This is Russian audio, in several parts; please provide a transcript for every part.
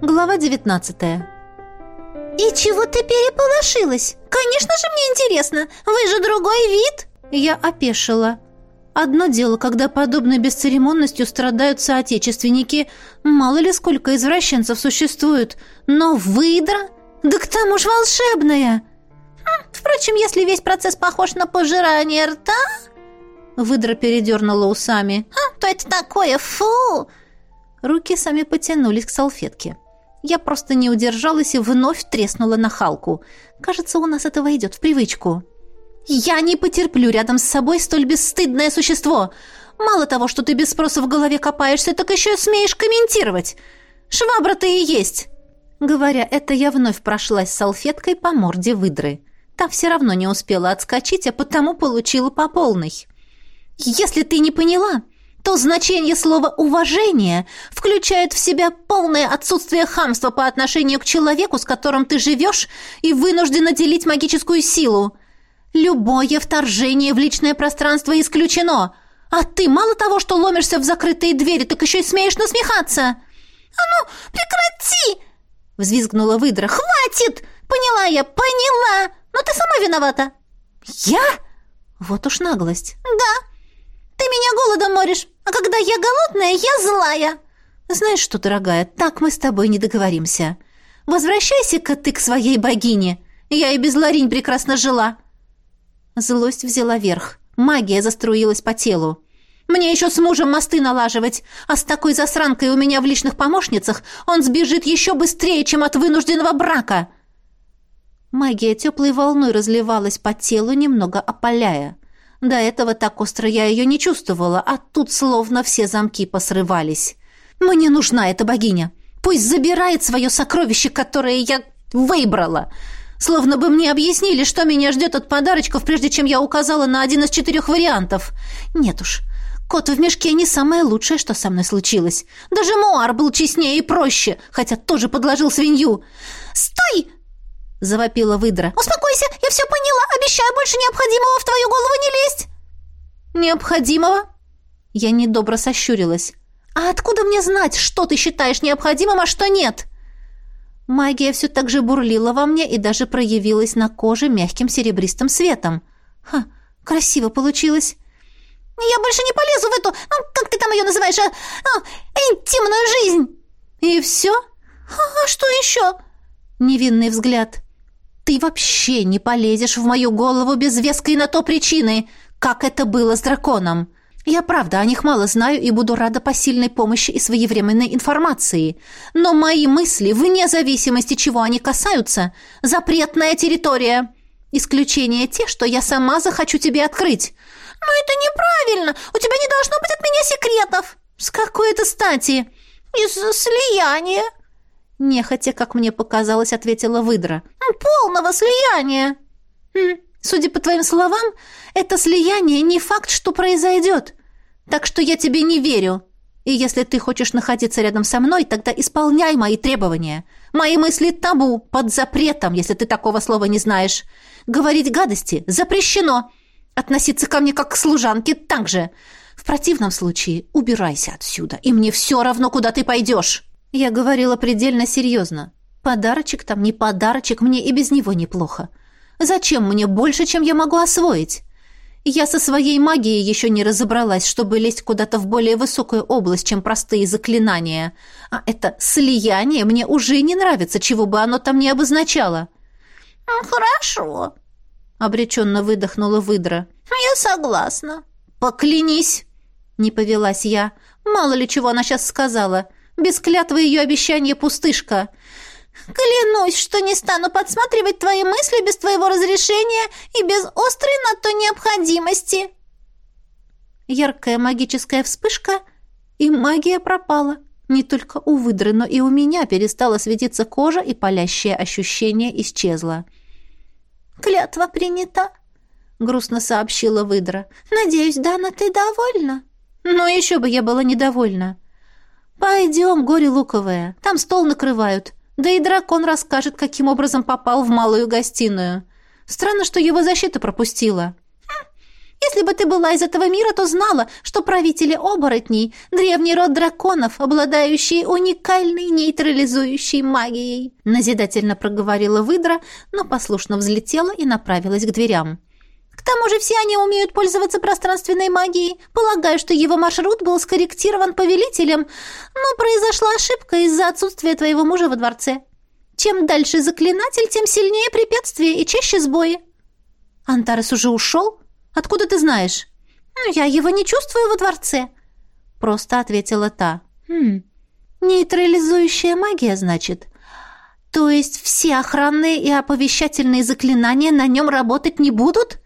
Глава 19 «И чего ты переполошилась? Конечно же мне интересно! Вы же другой вид!» Я опешила. Одно дело, когда подобной бесцеремонностью страдают соотечественники, мало ли сколько извращенцев существует, но выдра, да к тому же волшебная. Хм, впрочем, если весь процесс похож на пожирание рта, выдра передернула усами, а, то это такое фу. Руки сами потянулись к салфетке. Я просто не удержалась и вновь треснула на Халку. Кажется, у нас это войдет в привычку. Я не потерплю рядом с собой столь бесстыдное существо. Мало того, что ты без спроса в голове копаешься, так еще и смеешь комментировать. Швабра ты и есть. Говоря это, я вновь прошлась салфеткой по морде выдры. Та все равно не успела отскочить, а потому получила по полной. Если ты не поняла, то значение слова «уважение» включает в себя полное отсутствие хамства по отношению к человеку, с которым ты живешь, и вынуждена делить магическую силу. Любое вторжение в личное пространство исключено. А ты мало того, что ломишься в закрытые двери, так еще и смеешь насмехаться. «А ну, прекрати!» — взвизгнула выдра. «Хватит! Поняла я, поняла! Но ты сама виновата!» «Я? Вот уж наглость!» «Да!» Ты меня голодом моришь, а когда я голодная, я злая. Знаешь что, дорогая, так мы с тобой не договоримся. Возвращайся-ка ты к своей богине. Я и без Ларинь прекрасно жила. Злость взяла верх. Магия заструилась по телу. Мне еще с мужем мосты налаживать, а с такой засранкой у меня в личных помощницах он сбежит еще быстрее, чем от вынужденного брака. Магия теплой волной разливалась по телу, немного опаляя. До этого так остро я ее не чувствовала, а тут словно все замки посрывались. Мне нужна эта богиня. Пусть забирает свое сокровище, которое я выбрала. Словно бы мне объяснили, что меня ждет от подарочков, прежде чем я указала на один из четырех вариантов. Нет уж, кот в мешке не самое лучшее, что со мной случилось. Даже Муар был честнее и проще, хотя тоже подложил свинью. «Стой!» — завопила выдра. «Успокойся, я все поняла. Обещаю больше необходимого в твою голову не лезть!» «Необходимого?» Я недобро сощурилась. «А откуда мне знать, что ты считаешь необходимым, а что нет?» Магия все так же бурлила во мне и даже проявилась на коже мягким серебристым светом. Ха, красиво получилось. «Я больше не полезу в эту, ну, как ты там ее называешь, а, а, интимную жизнь!» «И все?» «А, а что еще?» Невинный взгляд. Ты вообще не полезешь в мою голову без веской на то причины, как это было с драконом. Я правда о них мало знаю и буду рада посильной помощи и своевременной информации. Но мои мысли, вне зависимости, чего они касаются, запретная территория. Исключение те, что я сама захочу тебе открыть. Но это неправильно. У тебя не должно быть от меня секретов. С какой это стати? Из слияния. Нехотя, как мне показалось, ответила выдра. «Полного слияния!» «Судя по твоим словам, это слияние не факт, что произойдет. Так что я тебе не верю. И если ты хочешь находиться рядом со мной, тогда исполняй мои требования. Мои мысли табу, под запретом, если ты такого слова не знаешь. Говорить гадости запрещено. Относиться ко мне как к служанке также. В противном случае убирайся отсюда, и мне все равно, куда ты пойдешь». Я говорила предельно серьезно. Подарочек там не подарочек, мне и без него неплохо. Зачем мне больше, чем я могу освоить? Я со своей магией еще не разобралась, чтобы лезть куда-то в более высокую область, чем простые заклинания. А это слияние мне уже не нравится, чего бы оно там ни обозначало. «Хорошо», — обреченно выдохнула выдра. «Я согласна». «Поклянись!» — не повелась я. «Мало ли чего она сейчас сказала. Без клятвы ее обещания пустышка. Клянусь, что не стану подсматривать твои мысли без твоего разрешения и без острой на то необходимости. Яркая магическая вспышка, и магия пропала. Не только у выдры, но и у меня перестала светиться кожа, и палящее ощущение исчезло. «Клятва принята», — грустно сообщила выдра. «Надеюсь, Дана, ты довольна?» «Ну, еще бы я была недовольна». «Пойдем, горе луковое, там стол накрывают. Да и дракон расскажет, каким образом попал в малую гостиную. Странно, что его защита пропустила». Хм, Если бы ты была из этого мира, то знала, что правители оборотней — древний род драконов, обладающий уникальной нейтрализующей магией. Назидательно проговорила выдра, но послушно взлетела и направилась к дверям. К тому же все они умеют пользоваться пространственной магией. Полагаю, что его маршрут был скорректирован повелителем, но произошла ошибка из-за отсутствия твоего мужа во дворце. Чем дальше заклинатель, тем сильнее препятствия и чаще сбои. Антарес уже ушел? Откуда ты знаешь? Ну, я его не чувствую во дворце. Просто ответила та. Хм, нейтрализующая магия, значит. То есть все охранные и оповещательные заклинания на нем работать не будут?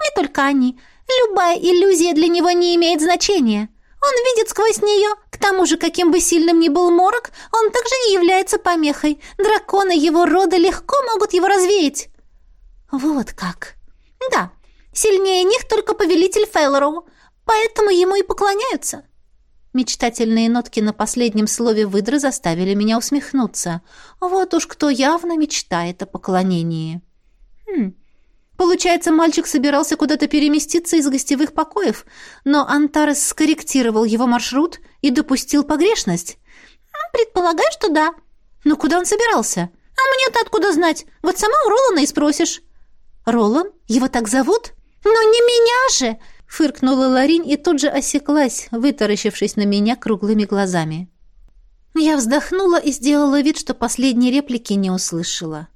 Не только они. Любая иллюзия для него не имеет значения. Он видит сквозь нее. К тому же, каким бы сильным ни был морок, он также не является помехой. Драконы его рода легко могут его развеять. Вот как. Да, сильнее них только повелитель Фейлороу, поэтому ему и поклоняются. Мечтательные нотки на последнем слове выдры заставили меня усмехнуться. Вот уж кто явно мечтает о поклонении. Хм, Получается, мальчик собирался куда-то переместиться из гостевых покоев, но Антарес скорректировал его маршрут и допустил погрешность. Предполагаю, что да. Но куда он собирался? А мне-то откуда знать? Вот сама у Ролана и спросишь. Ролан? Его так зовут? Ну не меня же! Фыркнула Ларин и тут же осеклась, вытаращившись на меня круглыми глазами. Я вздохнула и сделала вид, что последней реплики не услышала.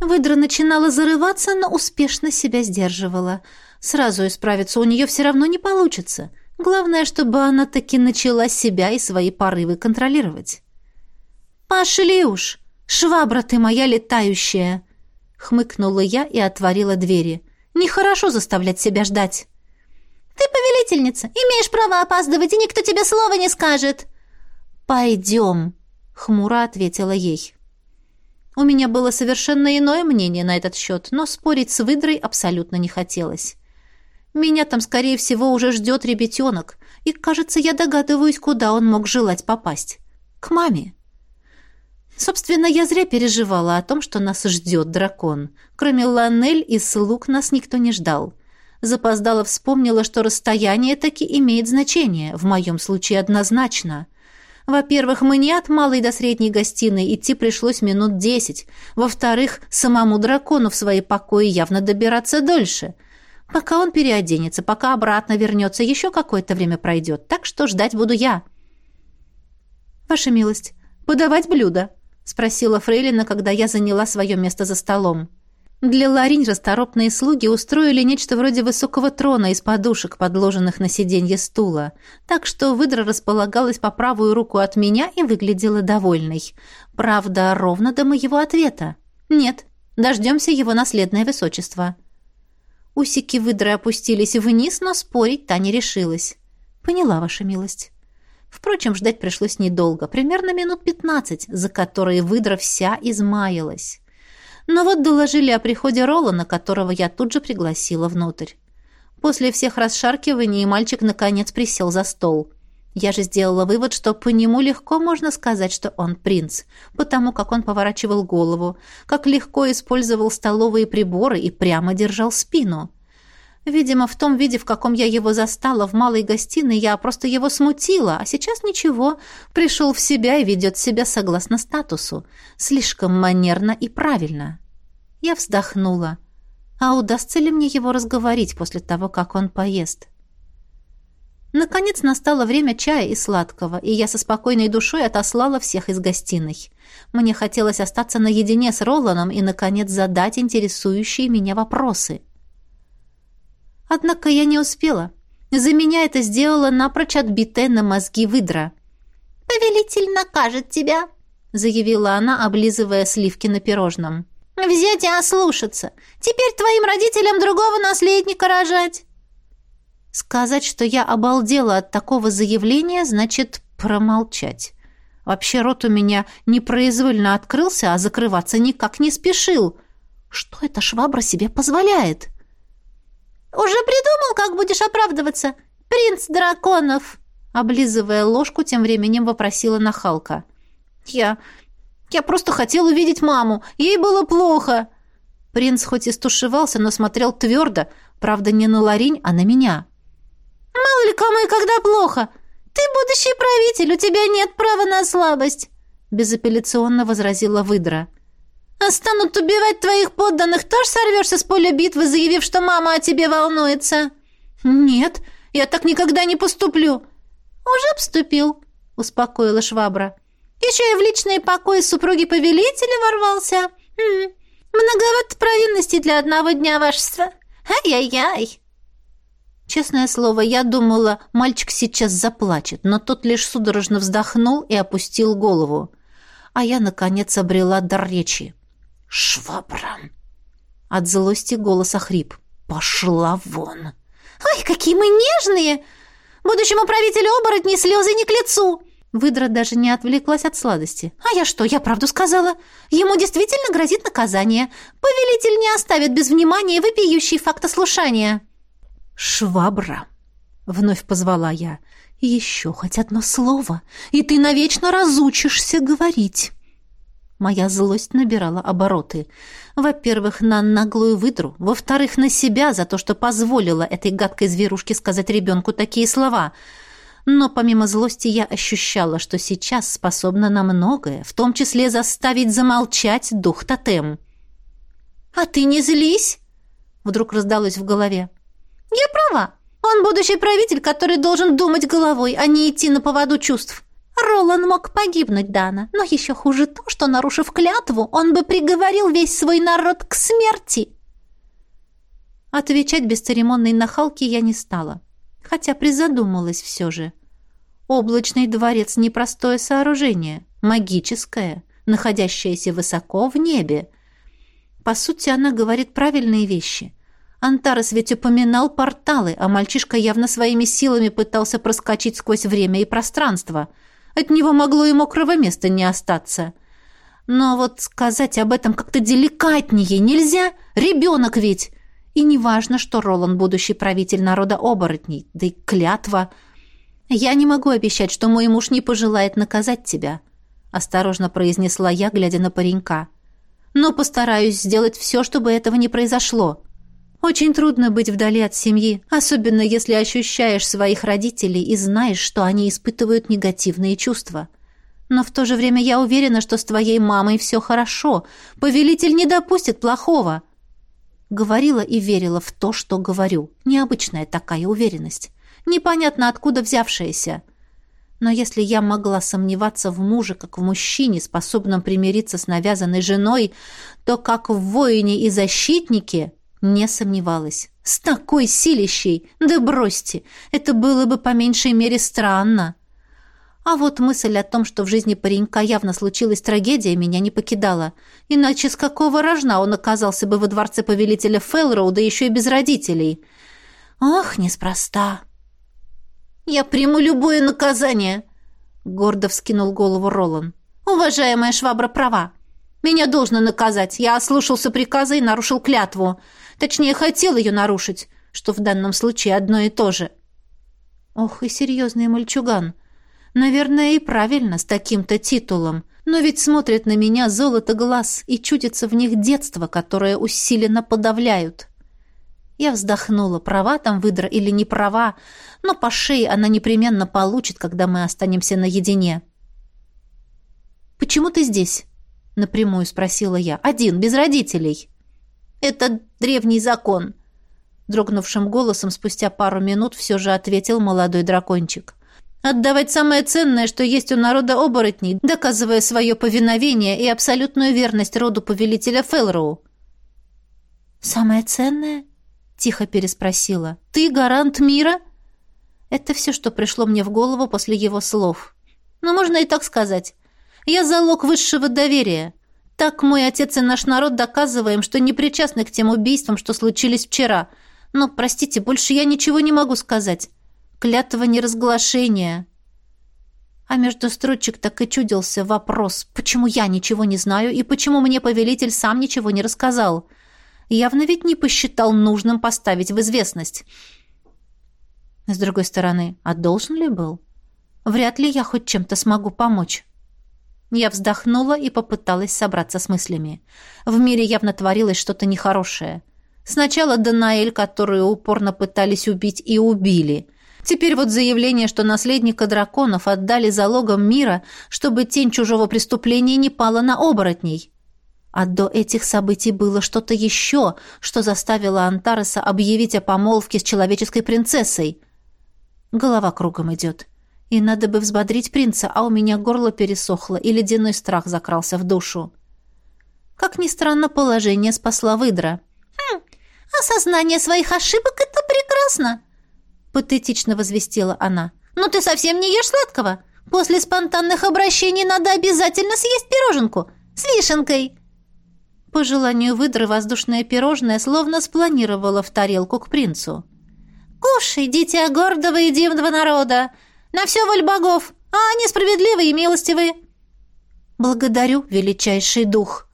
Выдра начинала зарываться, но успешно себя сдерживала. Сразу исправиться у нее все равно не получится. Главное, чтобы она таки начала себя и свои порывы контролировать. «Пошли уж! Швабра ты моя летающая!» Хмыкнула я и отворила двери. «Нехорошо заставлять себя ждать». «Ты повелительница, имеешь право опаздывать, и никто тебе слова не скажет». «Пойдем», — хмуро ответила ей. У меня было совершенно иное мнение на этот счет, но спорить с выдрой абсолютно не хотелось. Меня там, скорее всего, уже ждет ребятенок, и, кажется, я догадываюсь, куда он мог желать попасть. К маме. Собственно, я зря переживала о том, что нас ждет дракон. Кроме Ланель и слуг нас никто не ждал. Запоздала вспомнила, что расстояние таки имеет значение, в моем случае однозначно — во-первых, мне от малой до средней гостиной идти пришлось минут десять. Во-вторых, самому дракону в свои покои явно добираться дольше. Пока он переоденется, пока обратно вернется, еще какое-то время пройдет, так что ждать буду я. «Ваша милость, подавать блюдо?» — спросила Фрейлина, когда я заняла свое место за столом. Для Ларинь расторопные слуги устроили нечто вроде высокого трона из подушек, подложенных на сиденье стула, так что выдра располагалась по правую руку от меня и выглядела довольной. Правда, ровно до моего ответа. «Нет, дождемся его наследное высочество». Усики выдры опустились вниз, но спорить та не решилась. «Поняла, ваша милость». Впрочем, ждать пришлось недолго, примерно минут пятнадцать, за которые выдра вся измаялась. Но вот доложили о приходе Ролана, которого я тут же пригласила внутрь. После всех расшаркиваний мальчик наконец присел за стол. Я же сделала вывод, что по нему легко можно сказать, что он принц, потому как он поворачивал голову, как легко использовал столовые приборы и прямо держал спину. Видимо, в том виде, в каком я его застала в малой гостиной, я просто его смутила, а сейчас ничего, пришел в себя и ведет себя согласно статусу. Слишком манерно и правильно. Я вздохнула. А удастся ли мне его разговорить после того, как он поест? Наконец настало время чая и сладкого, и я со спокойной душой отослала всех из гостиной. Мне хотелось остаться наедине с Роланом и, наконец, задать интересующие меня вопросы. Однако я не успела. За меня это сделала напрочь отбитая на мозги выдра. «Повелитель накажет тебя», — заявила она, облизывая сливки на пирожном. Взять и ослушаться. Теперь твоим родителям другого наследника рожать. Сказать, что я обалдела от такого заявления, значит промолчать. Вообще рот у меня непроизвольно открылся, а закрываться никак не спешил. Что эта швабра себе позволяет? Уже придумал, как будешь оправдываться? Принц драконов, облизывая ложку, тем временем вопросила нахалка. Я я просто хотел увидеть маму. Ей было плохо». Принц хоть и стушевался, но смотрел твердо, Правда, не на Ларинь, а на меня. «Мало ли кому и когда плохо. Ты будущий правитель, у тебя нет права на слабость», безапелляционно возразила выдра. «А станут убивать твоих подданных, тоже сорвешься с поля битвы, заявив, что мама о тебе волнуется?» «Нет, я так никогда не поступлю». «Уже поступил», — успокоила швабра. «Еще и в личные покои супруги повелителя ворвался. Хм, многовато провинностей для одного дня, вашества. Ай-яй-яй!» Честное слово, я думала, мальчик сейчас заплачет, но тот лишь судорожно вздохнул и опустил голову. А я, наконец, обрела дар речи. «Швабра!» От злости голос охрип. «Пошла вон!» «Ой, какие мы нежные! Будущему правителю оборотней слезы не к лицу!» Выдра даже не отвлеклась от сладости. «А я что, я правду сказала? Ему действительно грозит наказание. Повелитель не оставит без внимания вопиющий факт ослушания». «Швабра!» — вновь позвала я. «Еще хоть одно слово, и ты навечно разучишься говорить». Моя злость набирала обороты. Во-первых, на наглую выдру. Во-вторых, на себя за то, что позволила этой гадкой зверушке сказать ребенку такие слова. Но помимо злости я ощущала, что сейчас способна на многое, в том числе заставить замолчать дух тотем. «А ты не злись!» Вдруг раздалось в голове. «Я права. Он будущий правитель, который должен думать головой, а не идти на поводу чувств». Ролан мог погибнуть, Дана, но еще хуже то, что, нарушив клятву, он бы приговорил весь свой народ к смерти. Отвечать бесцеремонной нахалке я не стала, хотя призадумалась все же. Облачный дворец — непростое сооружение, магическое, находящееся высоко в небе. По сути, она говорит правильные вещи. Антарес ведь упоминал порталы, а мальчишка явно своими силами пытался проскочить сквозь время и пространство — от него могло и мокрого места не остаться. Но вот сказать об этом как-то деликатнее нельзя. Ребенок ведь. И не важно, что Ролан будущий правитель народа оборотней, да и клятва. Я не могу обещать, что мой муж не пожелает наказать тебя, осторожно произнесла я, глядя на паренька. Но постараюсь сделать все, чтобы этого не произошло. Очень трудно быть вдали от семьи, особенно если ощущаешь своих родителей и знаешь, что они испытывают негативные чувства. Но в то же время я уверена, что с твоей мамой все хорошо. Повелитель не допустит плохого. Говорила и верила в то, что говорю. Необычная такая уверенность. Непонятно, откуда взявшаяся. Но если я могла сомневаться в муже, как в мужчине, способном примириться с навязанной женой, то как в воине и защитнике не сомневалась. С такой силищей! Да бросьте! Это было бы по меньшей мере странно. А вот мысль о том, что в жизни паренька явно случилась трагедия, меня не покидала. Иначе с какого рожна он оказался бы во дворце повелителя Фелроу, да еще и без родителей? Ох, неспроста. «Я приму любое наказание», — гордо вскинул голову Ролан. «Уважаемая швабра права. Меня должно наказать. Я ослушался приказа и нарушил клятву. Точнее, хотел ее нарушить, что в данном случае одно и то же. Ох, и серьезный мальчуган. Наверное, и правильно, с таким-то титулом. Но ведь смотрят на меня золото глаз, и чудится в них детство, которое усиленно подавляют. Я вздохнула, права там выдра или не права, но по шее она непременно получит, когда мы останемся наедине. «Почему ты здесь?» — напрямую спросила я. «Один, без родителей». Это древний закон. Дрогнувшим голосом спустя пару минут все же ответил молодой дракончик. Отдавать самое ценное, что есть у народа оборотней, доказывая свое повиновение и абсолютную верность роду повелителя Фелроу. «Самое ценное?» — тихо переспросила. «Ты гарант мира?» Это все, что пришло мне в голову после его слов. Но можно и так сказать. Я залог высшего доверия. Так мой отец и наш народ доказываем, что не причастны к тем убийствам, что случились вчера. Но, простите, больше я ничего не могу сказать. Клятва неразглашения. А между строчек так и чудился вопрос, почему я ничего не знаю и почему мне повелитель сам ничего не рассказал. Явно ведь не посчитал нужным поставить в известность. С другой стороны, а должен ли был? Вряд ли я хоть чем-то смогу помочь. Я вздохнула и попыталась собраться с мыслями. В мире явно творилось что-то нехорошее. Сначала Данаэль, которую упорно пытались убить и убили. Теперь вот заявление, что наследника драконов отдали залогом мира, чтобы тень чужого преступления не пала на оборотней. А до этих событий было что-то еще, что заставило Антареса объявить о помолвке с человеческой принцессой. Голова кругом идет. И надо бы взбодрить принца, а у меня горло пересохло, и ледяной страх закрался в душу. Как ни странно, положение спасла выдра. «Хм, осознание своих ошибок — это прекрасно!» Патетично возвестила она. «Но ты совсем не ешь сладкого. После спонтанных обращений надо обязательно съесть пироженку с вишенкой!» По желанию выдры воздушное пирожное словно спланировало в тарелку к принцу. «Кушай, дитя гордого и дивного народа! На все воль богов, а они справедливы и милостивы!» «Благодарю, величайший дух!»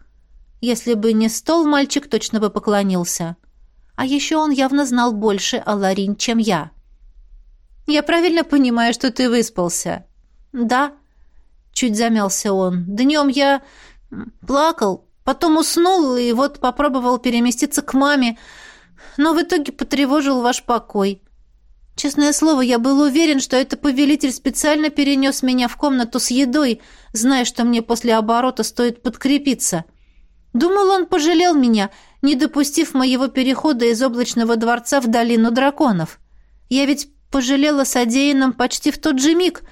Если бы не стол, мальчик точно бы поклонился. А еще он явно знал больше о Ларин, чем я. «Я правильно понимаю, что ты выспался?» «Да», — чуть замялся он. «Днем я плакал, Потом уснул и вот попробовал переместиться к маме, но в итоге потревожил ваш покой. Честное слово, я был уверен, что это повелитель специально перенес меня в комнату с едой, зная, что мне после оборота стоит подкрепиться. Думал, он пожалел меня, не допустив моего перехода из облачного дворца в долину драконов. Я ведь пожалела содеянным почти в тот же миг,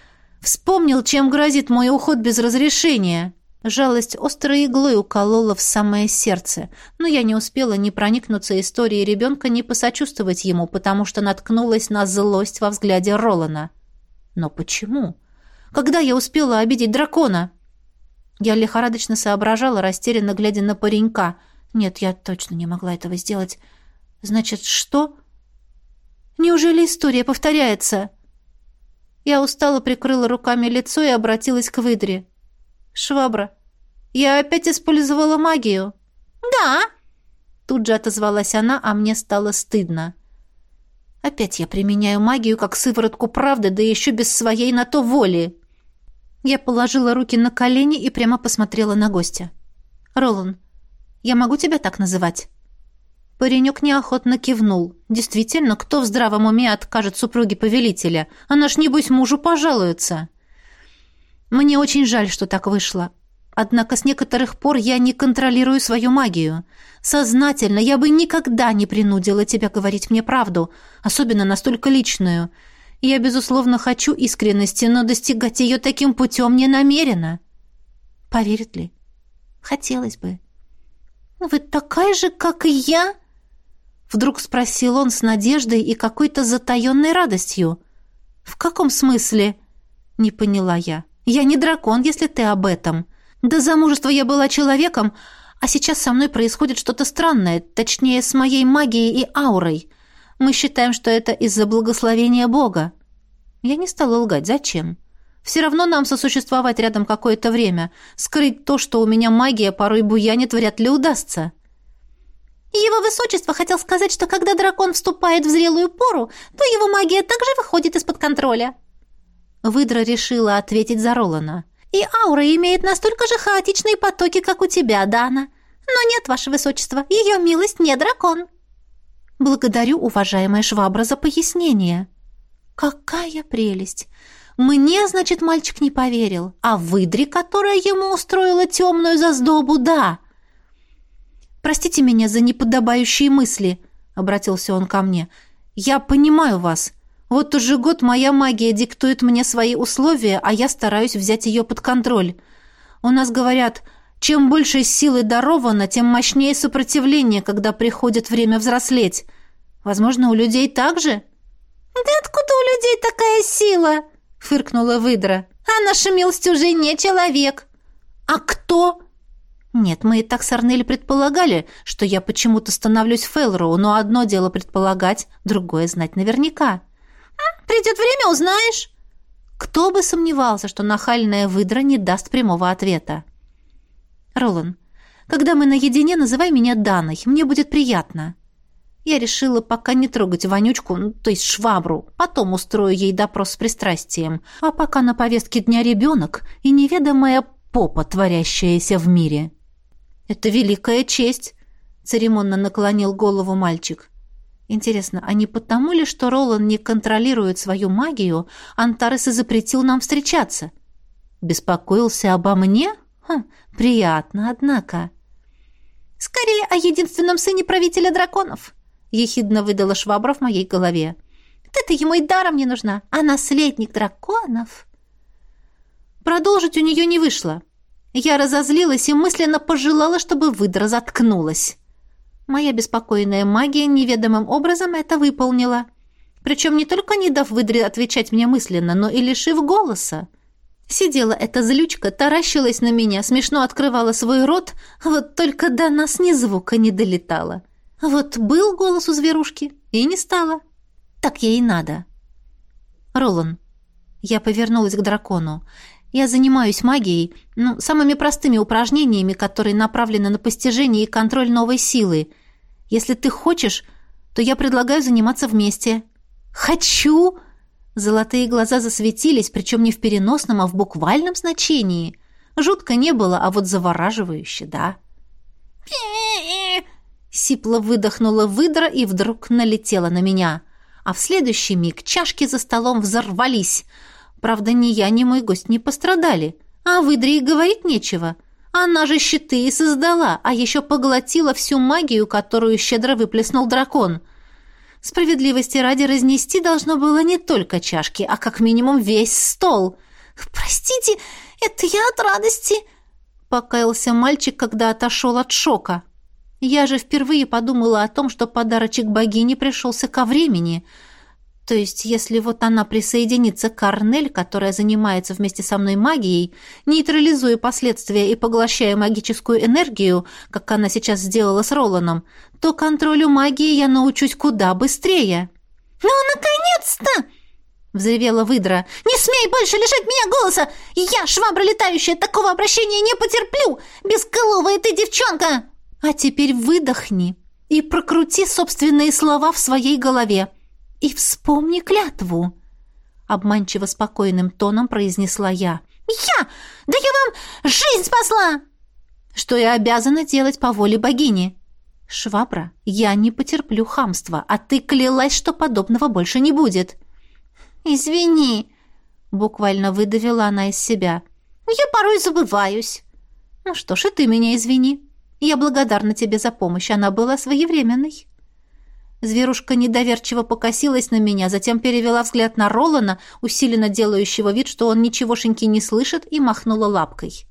вспомнил, чем грозит мой уход без разрешения». Жалость острой иглой уколола в самое сердце, но я не успела ни проникнуться историей ребенка, ни посочувствовать ему, потому что наткнулась на злость во взгляде Ролана. Но почему? Когда я успела обидеть дракона? Я лихорадочно соображала, растерянно глядя на паренька. Нет, я точно не могла этого сделать. Значит, что? Неужели история повторяется? Я устало прикрыла руками лицо и обратилась к выдре. «Швабра, я опять использовала магию». «Да!» Тут же отозвалась она, а мне стало стыдно. Опять я применяю магию как сыворотку правды, да еще без своей на то воли. Я положила руки на колени и прямо посмотрела на гостя. «Ролан, я могу тебя так называть?» Паренек неохотно кивнул. «Действительно, кто в здравом уме откажет супруге повелителя? Она ж, небось, мужу пожалуется». Мне очень жаль, что так вышло. Однако с некоторых пор я не контролирую свою магию. Сознательно я бы никогда не принудила тебя говорить мне правду, особенно настолько личную. Я, безусловно, хочу искренности, но достигать ее таким путем не намерена. Поверит ли? Хотелось бы. «Вы такая же, как и я?» Вдруг спросил он с надеждой и какой-то затаенной радостью. «В каком смысле?» — не поняла я. Я не дракон, если ты об этом. До замужества я была человеком, а сейчас со мной происходит что-то странное, точнее, с моей магией и аурой. Мы считаем, что это из-за благословения Бога. Я не стала лгать. Зачем? Все равно нам сосуществовать рядом какое-то время. Скрыть то, что у меня магия порой буянит, вряд ли удастся. Его высочество хотел сказать, что когда дракон вступает в зрелую пору, то его магия также выходит из-под контроля. Выдра решила ответить за Ролана. «И аура имеет настолько же хаотичные потоки, как у тебя, Дана. Но нет, ваше высочество, ее милость не дракон». «Благодарю, уважаемая швабра, за пояснение». «Какая прелесть! Мне, значит, мальчик не поверил, а выдре, которая ему устроила темную заздобу, да». «Простите меня за неподобающие мысли», — обратился он ко мне. «Я понимаю вас». Вот уже год моя магия диктует мне свои условия, а я стараюсь взять ее под контроль. У нас говорят, чем больше силы даровано, тем мощнее сопротивление, когда приходит время взрослеть. Возможно, у людей так же? «Да откуда у людей такая сила?» — фыркнула выдра. «А наша милость уже не человек». «А кто?» «Нет, мы и так с Арнель предполагали, что я почему-то становлюсь Фелроу, но одно дело предполагать, другое знать наверняка». Придет время, узнаешь». Кто бы сомневался, что нахальная выдра не даст прямого ответа. «Ролан, когда мы наедине, называй меня Даной, мне будет приятно». Я решила пока не трогать вонючку, ну, то есть швабру, потом устрою ей допрос с пристрастием, а пока на повестке дня ребенок и неведомая попа, творящаяся в мире. «Это великая честь», церемонно наклонил голову мальчик. Интересно, а не потому ли, что Ролан не контролирует свою магию, Антарес и запретил нам встречаться? Беспокоился обо мне? Хм, приятно, однако. Скорее о единственном сыне правителя драконов, ехидно выдала швабра в моей голове. Ты-то ему и даром не нужна, а наследник драконов. Продолжить у нее не вышло. Я разозлилась и мысленно пожелала, чтобы выдра заткнулась. Моя беспокойная магия неведомым образом это выполнила. Причем не только не дав выдре отвечать мне мысленно, но и лишив голоса. Сидела эта злючка, таращилась на меня, смешно открывала свой рот, вот только до нас ни звука не долетало. Вот был голос у зверушки, и не стало. Так ей и надо. Ролан. Я повернулась к дракону. Я занимаюсь магией, ну, самыми простыми упражнениями, которые направлены на постижение и контроль новой силы. Если ты хочешь, то я предлагаю заниматься вместе. Хочу! Золотые глаза засветились, причем не в переносном, а в буквальном значении. Жутко не было, а вот завораживающе, да. Сипло выдохнула выдра и вдруг налетела на меня. А в следующий миг чашки за столом взорвались — Правда, ни я, ни мой гость не пострадали. А выдре и говорить нечего. Она же щиты и создала, а еще поглотила всю магию, которую щедро выплеснул дракон. Справедливости ради разнести должно было не только чашки, а как минимум весь стол. «Простите, это я от радости», — покаялся мальчик, когда отошел от шока. Я же впервые подумала о том, что подарочек богини пришелся ко времени — то есть, если вот она присоединится к Арнель, которая занимается вместе со мной магией, нейтрализуя последствия и поглощая магическую энергию, как она сейчас сделала с Роланом, то контролю магии я научусь куда быстрее. «Ну, наконец-то!» — взревела выдра. «Не смей больше лишать меня голоса! Я, швабра летающая, такого обращения не потерплю! Бесколовая ты девчонка!» «А теперь выдохни и прокрути собственные слова в своей голове!» «И вспомни клятву!» Обманчиво спокойным тоном произнесла я. «Я? Да я вам жизнь спасла!» «Что я обязана делать по воле богини?» «Швабра, я не потерплю хамства, а ты клялась, что подобного больше не будет». «Извини», — буквально выдавила она из себя. «Я порой забываюсь». «Ну что ж, и ты меня извини. Я благодарна тебе за помощь, она была своевременной». Зверушка недоверчиво покосилась на меня, затем перевела взгляд на Ролана, усиленно делающего вид, что он ничегошеньки не слышит, и махнула лапкой.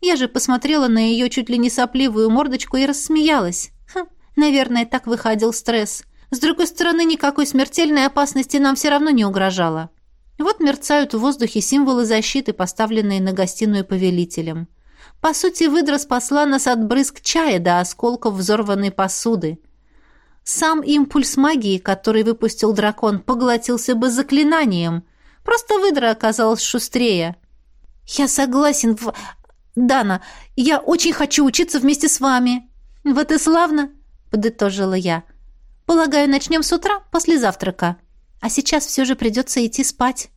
Я же посмотрела на ее чуть ли не сопливую мордочку и рассмеялась. Хм, наверное, так выходил стресс. С другой стороны, никакой смертельной опасности нам все равно не угрожало. Вот мерцают в воздухе символы защиты, поставленные на гостиную повелителем. По сути, выдра спасла нас от брызг чая до осколков взорванной посуды. Сам импульс магии, который выпустил дракон, поглотился бы заклинанием. Просто выдра оказалась шустрее. «Я согласен в... Дана, я очень хочу учиться вместе с вами». «Вот и славно», — подытожила я. «Полагаю, начнем с утра, после завтрака. А сейчас все же придется идти спать».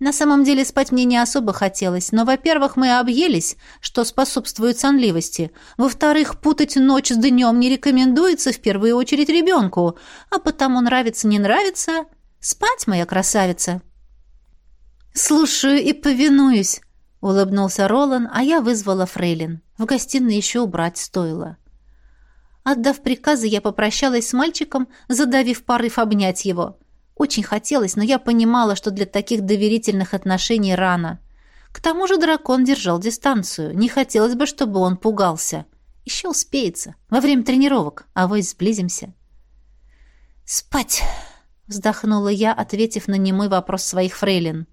На самом деле спать мне не особо хотелось, но, во-первых, мы объелись, что способствует сонливости. Во-вторых, путать ночь с днем не рекомендуется в первую очередь ребенку, а потому нравится-не нравится. Спать, моя красавица. «Слушаю и повинуюсь», — улыбнулся Ролан, а я вызвала Фрейлин. В гостиной еще убрать стоило. Отдав приказы, я попрощалась с мальчиком, задавив порыв обнять его — очень хотелось, но я понимала, что для таких доверительных отношений рано. К тому же дракон держал дистанцию. Не хотелось бы, чтобы он пугался. Еще успеется. Во время тренировок. А вы сблизимся. «Спать!» — вздохнула я, ответив на немой вопрос своих фрейлин.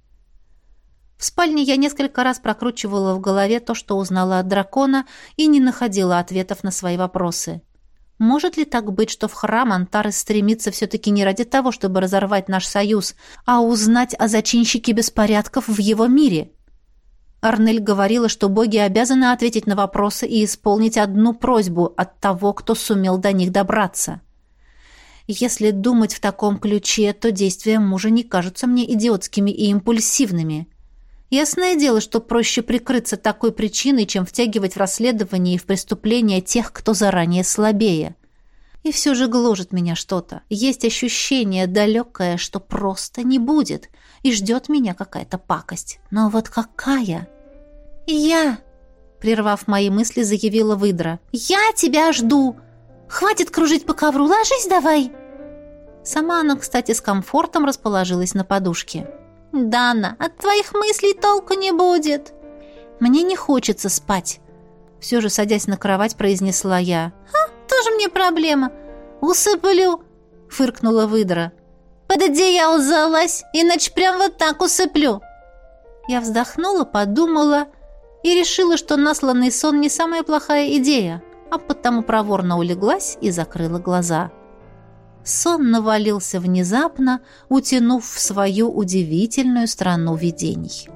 В спальне я несколько раз прокручивала в голове то, что узнала от дракона, и не находила ответов на свои вопросы. Может ли так быть, что в храм Антарес стремится все-таки не ради того, чтобы разорвать наш союз, а узнать о зачинщике беспорядков в его мире? Арнель говорила, что боги обязаны ответить на вопросы и исполнить одну просьбу от того, кто сумел до них добраться. Если думать в таком ключе, то действия мужа не кажутся мне идиотскими и импульсивными. Ясное дело, что проще прикрыться такой причиной, чем втягивать в расследование и в преступления тех, кто заранее слабее. И все же гложет меня что-то. Есть ощущение далекое, что просто не будет, и ждет меня какая-то пакость. Но вот какая? «Я!» — прервав мои мысли, заявила выдра. «Я тебя жду! Хватит кружить по ковру, ложись давай!» Сама она, кстати, с комфортом расположилась на подушке. «Дана, от твоих мыслей толку не будет!» «Мне не хочется спать!» Все же, садясь на кровать, произнесла я. «Ха, тоже мне проблема! Усыплю!» — фыркнула выдра. «Под одеяло залазь, иначе прям вот так усыплю!» Я вздохнула, подумала и решила, что насланный сон не самая плохая идея, а потому проворно улеглась и закрыла глаза. Сон навалился внезапно, утянув в свою удивительную страну видений.